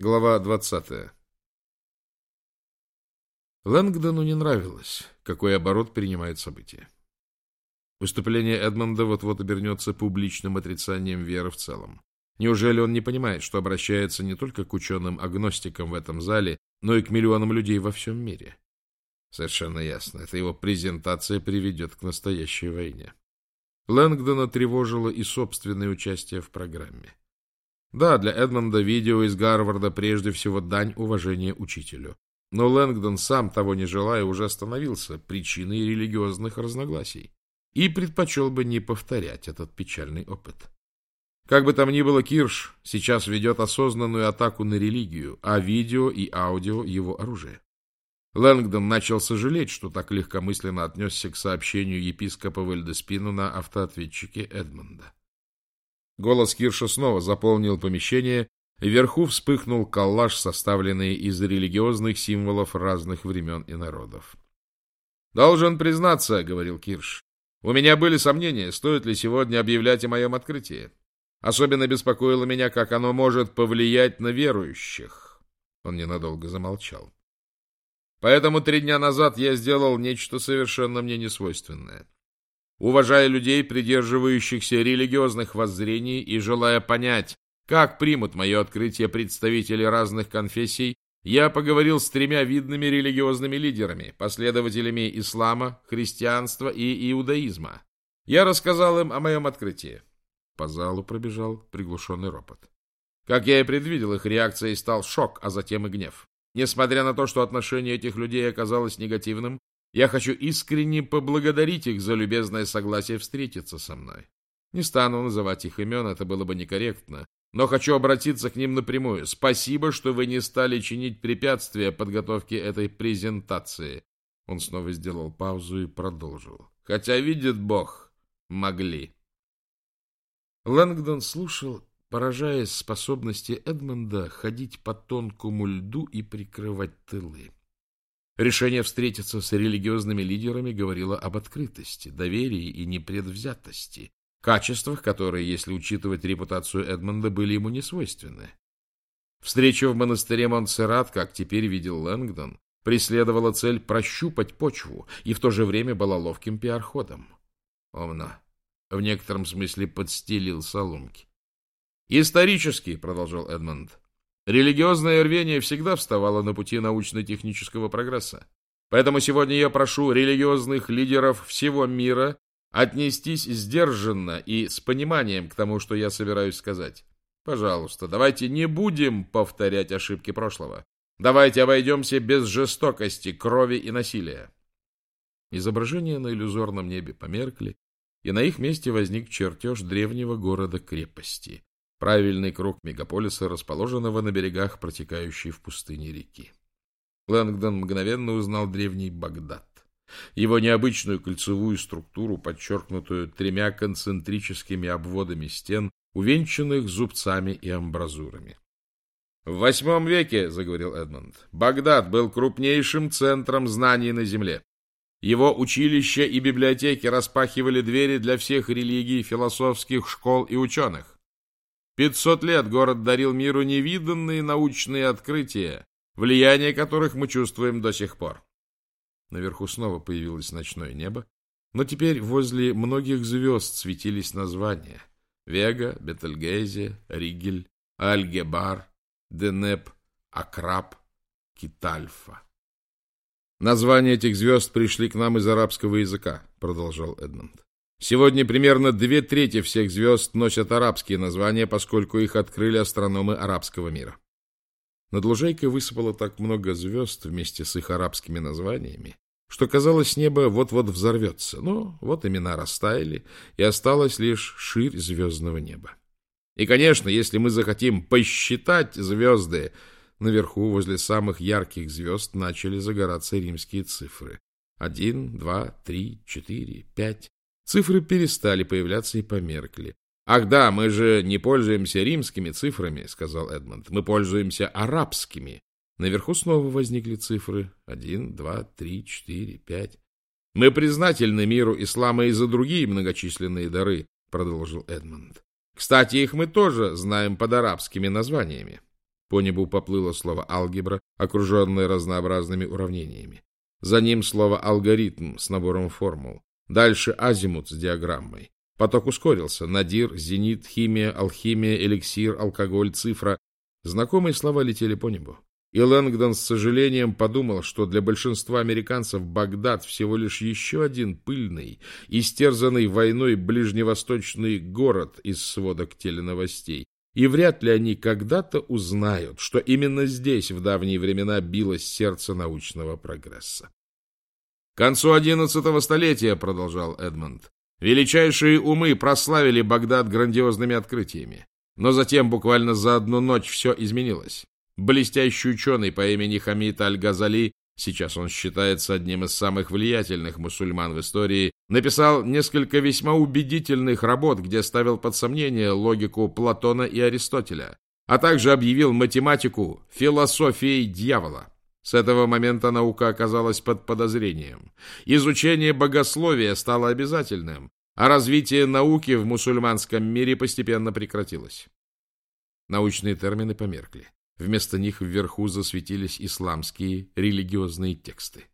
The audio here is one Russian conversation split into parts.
Глава 20. Лэнгдону не нравилось, какой оборот принимает событие. Выступление Эдмонда вот-вот обернется публичным отрицанием веры в целом. Неужели он не понимает, что обращается не только к ученым-агностикам в этом зале, но и к миллионам людей во всем мире? Совершенно ясно, эта его презентация приведет к настоящей войне. Лэнгдона тревожило и собственное участие в программе. Да, для Эдмонда видео из Гарварда прежде всего дань уважения учителю. Но Лэнгдон, сам того не желая, уже остановился причиной религиозных разногласий и предпочел бы не повторять этот печальный опыт. Как бы там ни было, Кирш сейчас ведет осознанную атаку на религию, а видео и аудио — его оружие. Лэнгдон начал сожалеть, что так легкомысленно отнесся к сообщению епископа Вальдеспину на автоответчике Эдмонда. Голос Кирша снова заполнил помещение, и вверху вспыхнул коллаж, составленный из религиозных символов разных времен и народов. «Должен признаться, — говорил Кирш, — у меня были сомнения, стоит ли сегодня объявлять о моем открытии. Особенно беспокоило меня, как оно может повлиять на верующих». Он ненадолго замолчал. Поэтому три дня назад я сделал нечто совершенно мне несвойственное. Уважая людей, придерживающихся религиозных воззрений и желая понять, как примут мое открытие представители разных конфессий, я поговорил с тремя видными религиозными лидерами, последователями ислама, христианства и иудаизма. Я рассказал им о моем открытии. По залу пробежал приглушенный ропот. Как я и предвидел, их реакцией стал шок, а затем и гнев. Несмотря на то, что отношение этих людей оказалось негативным, я хочу искренне поблагодарить их за любезное согласие встретиться со мной. Не стану называть их имен, это было бы некорректно, но хочу обратиться к ним напрямую. Спасибо, что вы не стали чинить препятствия подготовке этой презентации. Он снова сделал паузу и продолжил. Хотя, видит Бог, могли. Лэнгдон слушал, поражаясь способности Эдмонда ходить по тонкому льду и прикрывать тылы. Решение встретиться с религиозными лидерами говорило об открытости, доверии и непредвзятости, качествах, которые, если учитывать репутацию Эдмонда, были ему не свойственны. Встреча в монастыре Монсеррат, как теперь видел Лэнгдон, преследовала цель прощупать почву и в то же время была ловким пиар-ходом. Умно. В некотором смысле подстелил соломки. «Исторически», — продолжал Эдмонд, Религиозное рвение всегда вставало на пути научно-технического прогресса. Поэтому сегодня я прошу религиозных лидеров всего мира отнестись сдержанно и с пониманием к тому, что я собираюсь сказать. Пожалуйста, давайте не будем повторять ошибки прошлого. Давайте обойдемся без жестокости, крови и насилия. Изображения на иллюзорном небе померкли, и на их месте возник чертеж древнего города-крепости правильный круг мегаполиса, расположенного на берегах протекающей в пустыне реки. Лэнгдон мгновенно узнал древний Багдад. Его необычную кольцевую структуру, подчеркнутую тремя концентрическими обводами стен, увенчанных зубцами и амбразурами. В восьмом веке, — заговорил Эдмонд, — Багдад был крупнейшим центром знаний на земле. Его училища и библиотеки распахивали двери для всех религий, философских школ и ученых. Пятьсот лет город дарил миру невиданные научные открытия, влияние которых мы чувствуем до сих пор. Наверху снова появилось ночное небо, но теперь возле многих звезд светились названия. Вега, Бетельгейзе, Ригель, Альгебар, Денеп, Акраб, Китальфа. Названия этих звезд пришли к нам из арабского языка, продолжал Эдмонд. Сегодня примерно две трети всех звезд носят арабские названия, поскольку их открыли астрономы арабского мира. Над лужайкой высыпало так много звезд вместе с их арабскими названиями, что казалось, небо вот-вот взорвется. Но вот имена растаяли, и осталось лишь ширь звездного неба. И, конечно, если мы захотим посчитать звезды, наверху возле самых ярких звезд начали загораться римские цифры. Один, два, три, четыре, пять. Цифры перестали появляться и померкли. «Ах да, мы же не пользуемся римскими цифрами», — сказал Эдмонд. «Мы пользуемся арабскими». Наверху снова возникли цифры. Один, два, три, четыре, пять. «Мы признательны миру ислама и за другие многочисленные дары», — продолжил Эдмонд. «Кстати, их мы тоже знаем под арабскими названиями». По небу поплыло слово «алгебра», окруженное разнообразными уравнениями. За ним слово «алгоритм» с набором формул. Дальше азимут с диаграммой. Поток ускорился. Надир, зенит, химия, алхимия, эликсир, алкоголь, цифра. Знакомые слова летели по небу. И Лэнгдон с сожалением подумал, что для большинства американцев Багдад всего лишь еще один пыльный, истерзанный войной ближневосточный город из сводок теленовостей. И вряд ли они когда-то узнают, что именно здесь в давние времена билось сердце научного прогресса. К концу одиннадцатого столетия, продолжал Эдмонд, величайшие умы прославили Багдад грандиозными открытиями. Но затем буквально за одну ночь все изменилось. Блестящий ученый по имени Хамид Аль-Газали, сейчас он считается одним из самых влиятельных мусульман в истории, написал несколько весьма убедительных работ, где ставил под сомнение логику Платона и Аристотеля, а также объявил математику философией дьявола. С этого момента наука оказалась под подозрением. Изучение богословия стало обязательным, а развитие науки в мусульманском мире постепенно прекратилось. Научные термины померкли. Вместо них вверху засветились исламские религиозные тексты.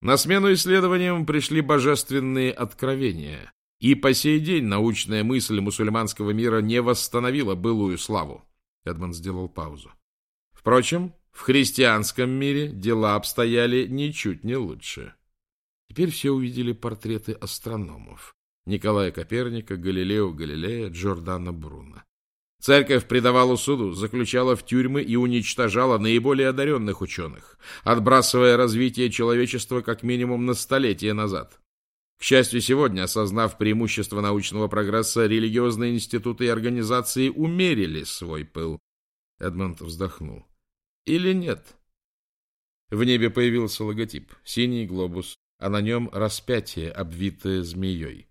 На смену исследованиям пришли божественные откровения, и по сей день научная мысль мусульманского мира не восстановила былую славу. Эдмонд сделал паузу. Впрочем, в христианском мире дела обстояли ничуть не лучше. Теперь все увидели портреты астрономов. Николая Коперника, Галилео Галилея, Джордана Бруно. Церковь предавала суду, заключала в тюрьмы и уничтожала наиболее одаренных ученых, отбрасывая развитие человечества как минимум на столетие назад. К счастью, сегодня, осознав преимущество научного прогресса, религиозные институты и организации умерили свой пыл. Эдмонд вздохнул. Или нет? В небе появился логотип, синий глобус, а на нем распятие, обвитое змеей.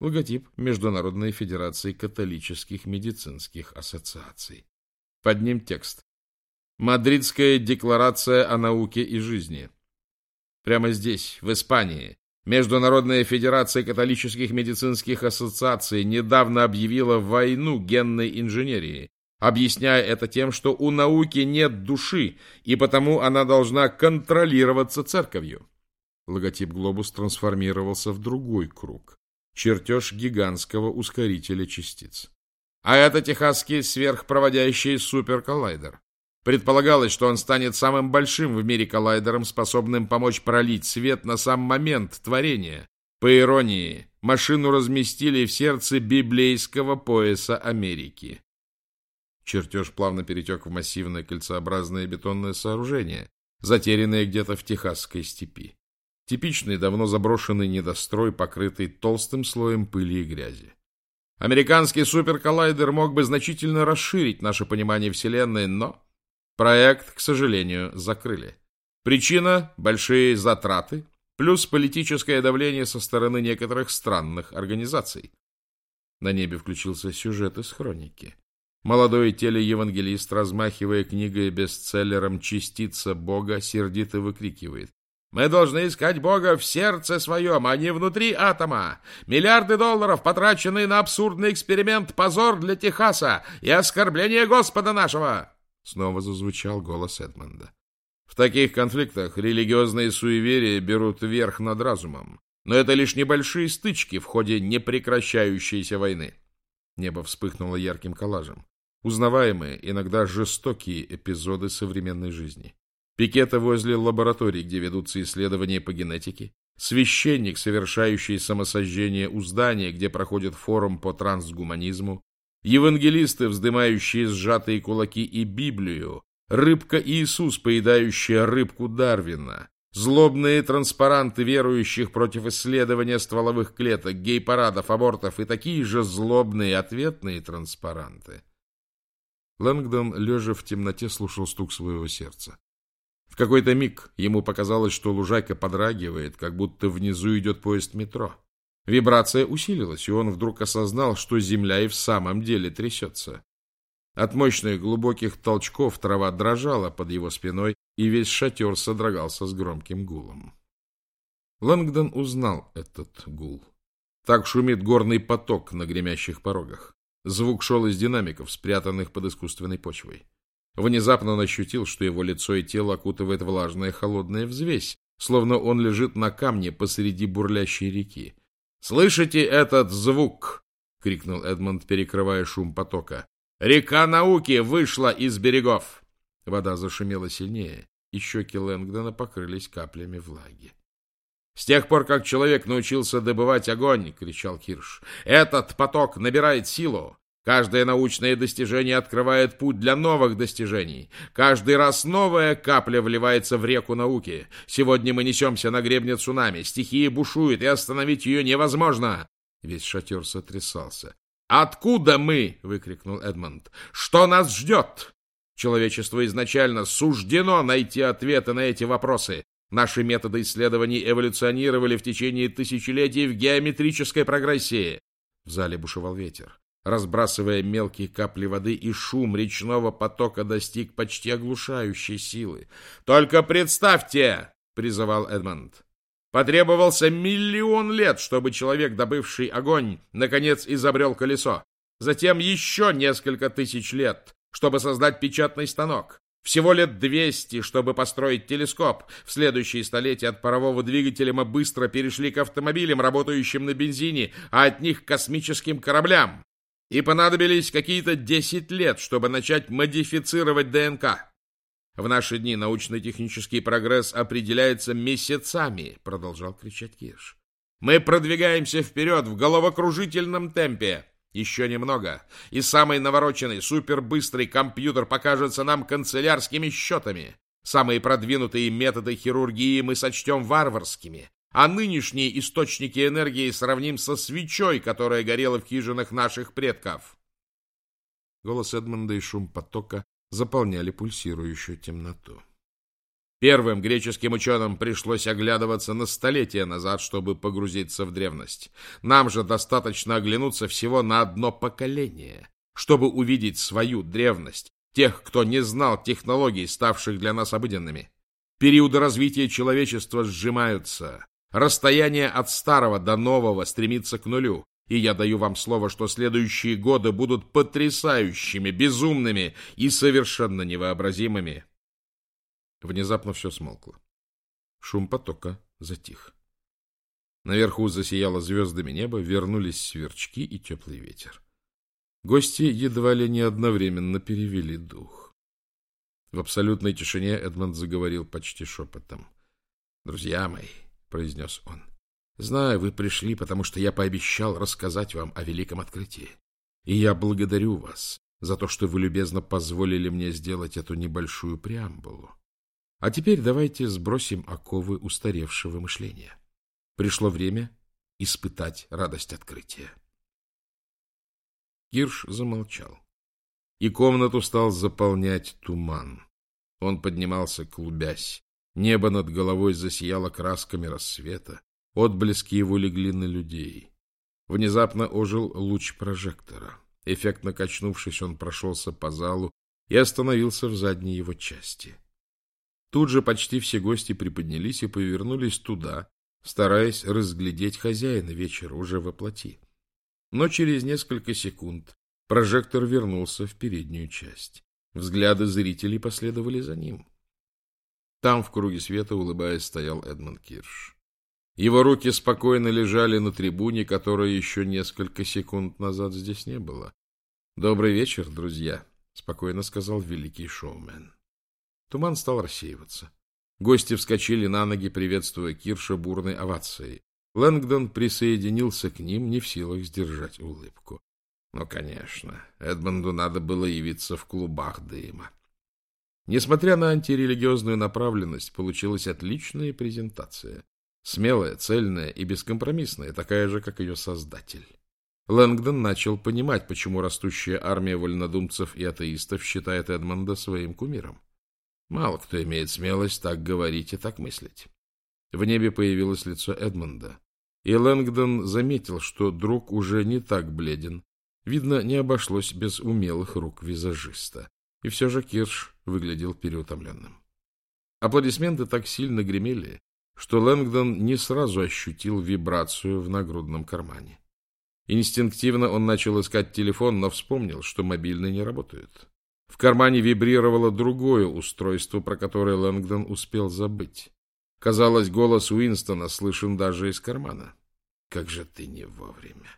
Логотип Международной Федерации католических медицинских ассоциаций. Под ним текст. Мадридская декларация о науке и жизни. Прямо здесь, в Испании, Международная Федерация католических медицинских ассоциаций недавно объявила войну генной инженерии, объясняя это тем, что у науки нет души, и потому она должна контролироваться церковью. Логотип «Глобус» трансформировался в другой круг чертеж гигантского ускорителя частиц. А это техасский сверхпроводящий суперколлайдер. Предполагалось, что он станет самым большим в мире коллайдером, способным помочь пролить свет на сам момент творения. По иронии, машину разместили в сердце библейского пояса Америки. Чертеж плавно перетек в массивное кольцеобразное бетонное сооружение, затерянное где-то в Техасской степи. Типичный, давно заброшенный недострой, покрытый толстым слоем пыли и грязи. Американский суперколлайдер мог бы значительно расширить наше понимание Вселенной, но проект, к сожалению, закрыли. Причина – большие затраты, плюс политическое давление со стороны некоторых странных организаций. На небе включился сюжет из хроники. Молодой телеевангелист, размахивая книгой-бестселлером «Частица Бога», сердито выкрикивает. Мы должны искать Бога в сердце своем, а не внутри атома. Миллиарды долларов, потраченные на абсурдный эксперимент, позор для Техаса и оскорбление Господа нашего!» Снова зазвучал голос Эдмонда. В таких конфликтах религиозные суеверия берут верх над разумом. Но это лишь небольшие стычки в ходе непрекращающейся войны. Небо вспыхнуло ярким коллажем. Узнаваемые, иногда жестокие эпизоды современной жизни. Пикета возле лабораторий, где ведутся исследования по генетике, священник, совершающий самосожжение у здания, где проходит форум по трансгуманизму, евангелисты, вздымающие сжатые кулаки и Библию, рыбка Иисус, поедающая рыбку Дарвина, злобные транспаранты верующих против исследования стволовых клеток, гей-парадов, абортов и такие же злобные ответные транспаранты. Лэнгдон, лежа в темноте, слушал стук своего сердца. В какой-то миг ему показалось, что лужайка подрагивает, как будто внизу идет поезд метро. Вибрация усилилась, и он вдруг осознал, что земля и в самом деле трясется. От мощных глубоких толчков трава дрожала под его спиной, и весь шатер содрогался с громким гулом. Лэнгдон узнал этот гул. Так шумит горный поток на гремящих порогах. Звук шел из динамиков, спрятанных под искусственной почвой. Внезапно он ощутил, что его лицо и тело окутывает влажная холодная взвесь, словно он лежит на камне посреди бурлящей реки. «Слышите этот звук?» — крикнул Эдмонд, перекрывая шум потока. «Река науки вышла из берегов!» Вода зашумела сильнее, и щеки Лэнгдона покрылись каплями влаги. «С тех пор, как человек научился добывать огонь, — кричал Кирш, — этот поток набирает силу. Каждое научное достижение открывает путь для новых достижений. Каждый раз новая капля вливается в реку науки. Сегодня мы несемся на гребне цунами. Стихия бушует, и остановить ее невозможно. Весь шатер сотрясался. «Откуда мы?» — выкрикнул Эдмонд. «Что нас ждет?» Человечеству изначально суждено найти ответы на эти вопросы. Наши методы исследований эволюционировали в течение тысячелетий в геометрической прогрессии. В зале бушевал ветер разбрасывая мелкие капли воды, и шум речного потока достиг почти оглушающей силы. «Только представьте!» — призывал Эдмонд. «Потребовался миллион лет, чтобы человек, добывший огонь, наконец изобрел колесо. Затем еще несколько тысяч лет, чтобы создать печатный станок. Всего лет двести, чтобы построить телескоп. В следующие столетия от парового двигателя мы быстро перешли к автомобилям, работающим на бензине, а от них к космическим кораблям и понадобились какие-то 10 лет, чтобы начать модифицировать ДНК. В наши дни научно-технический прогресс определяется месяцами, продолжал кричать Кирш. Мы продвигаемся вперед в головокружительном темпе. Еще немного, и самый навороченный, супербыстрый компьютер покажется нам канцелярскими счетами. Самые продвинутые методы хирургии мы сочтем варварскими, а нынешние источники энергии сравним со свечой, которая горела в хижинах наших предков. Голос Эдмонда и шум потока заполняли пульсирующую темноту. Первым греческим ученым пришлось оглядываться на столетия назад, чтобы погрузиться в древность. Нам же достаточно оглянуться всего на одно поколение, чтобы увидеть свою древность, тех, кто не знал технологий, ставших для нас обыденными. Периоды развития человечества сжимаются, Расстояние от старого до нового стремится к нулю. И я даю вам слово, что следующие годы будут потрясающими, безумными и совершенно невообразимыми. Внезапно все смолкло. Шум потока затих. Наверху засияло звездами небо, вернулись сверчки и теплый ветер. Гости едва ли не одновременно перевели дух. В абсолютной тишине Эдмонд заговорил почти шепотом. — Друзья мои, произнес он. Знаю, вы пришли, потому что я пообещал рассказать вам о великом открытии. И я благодарю вас за то, что вы любезно позволили мне сделать эту небольшую преамбулу. А теперь давайте сбросим оковы устаревшего мышления. Пришло время испытать радость открытия. Кирш замолчал, и комнату стал заполнять туман. Он поднимался, клубясь. Небо над головой засияло красками рассвета. Отблески его легли на людей. Внезапно ожил луч прожектора. Эффектно качнувшись, он прошелся по залу и остановился в задней его части. Тут же почти все гости приподнялись и повернулись туда, стараясь разглядеть хозяина вечера уже во плоти. Но через несколько секунд прожектор вернулся в переднюю часть. Взгляды зрителей последовали за ним. Там, в круге света, улыбаясь, стоял Эдмонд Кирш. Его руки спокойно лежали на трибуне, которой еще несколько секунд назад здесь не было. «Добрый вечер, друзья», — спокойно сказал великий шоумен. Туман стал рассеиваться. Гости вскочили на ноги, приветствуя Кирша бурной овацией. Лэнгдон присоединился к ним, не в силах сдержать улыбку. Ну, конечно, Эдмонду надо было явиться в клубах дыма. Несмотря на антирелигиозную направленность, получилась отличная презентация. Смелая, цельная и бескомпромиссная, такая же, как ее создатель. Лэнгдон начал понимать, почему растущая армия вольнодумцев и атеистов считает Эдмонда своим кумиром. Мало кто имеет смелость так говорить и так мыслить. В небе появилось лицо Эдмонда, и Лэнгдон заметил, что друг уже не так бледен. Видно, не обошлось без умелых рук визажиста. И все же Кирш выглядел переутомленным. Аплодисменты так сильно гремели, что Лэнгдон не сразу ощутил вибрацию в нагрудном кармане. Инстинктивно он начал искать телефон, но вспомнил, что мобильные не работают. В кармане вибрировало другое устройство, про которое Лэнгдон успел забыть. Казалось, голос Уинстона слышен даже из кармана. «Как же ты не вовремя!»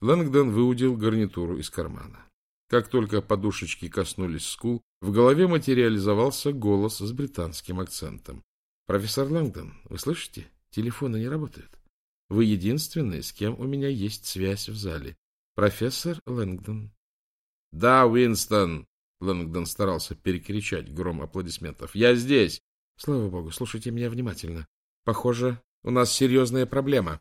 Лэнгдон выудил гарнитуру из кармана. Как только подушечки коснулись скул, в голове материализовался голос с британским акцентом. «Профессор Лэнгдон, вы слышите? Телефоны не работают. Вы единственный, с кем у меня есть связь в зале. Профессор Лэнгдон». «Да, Уинстон!» — Лэнгдон старался перекричать гром аплодисментов. «Я здесь!» «Слава богу, слушайте меня внимательно. Похоже, у нас серьезная проблема.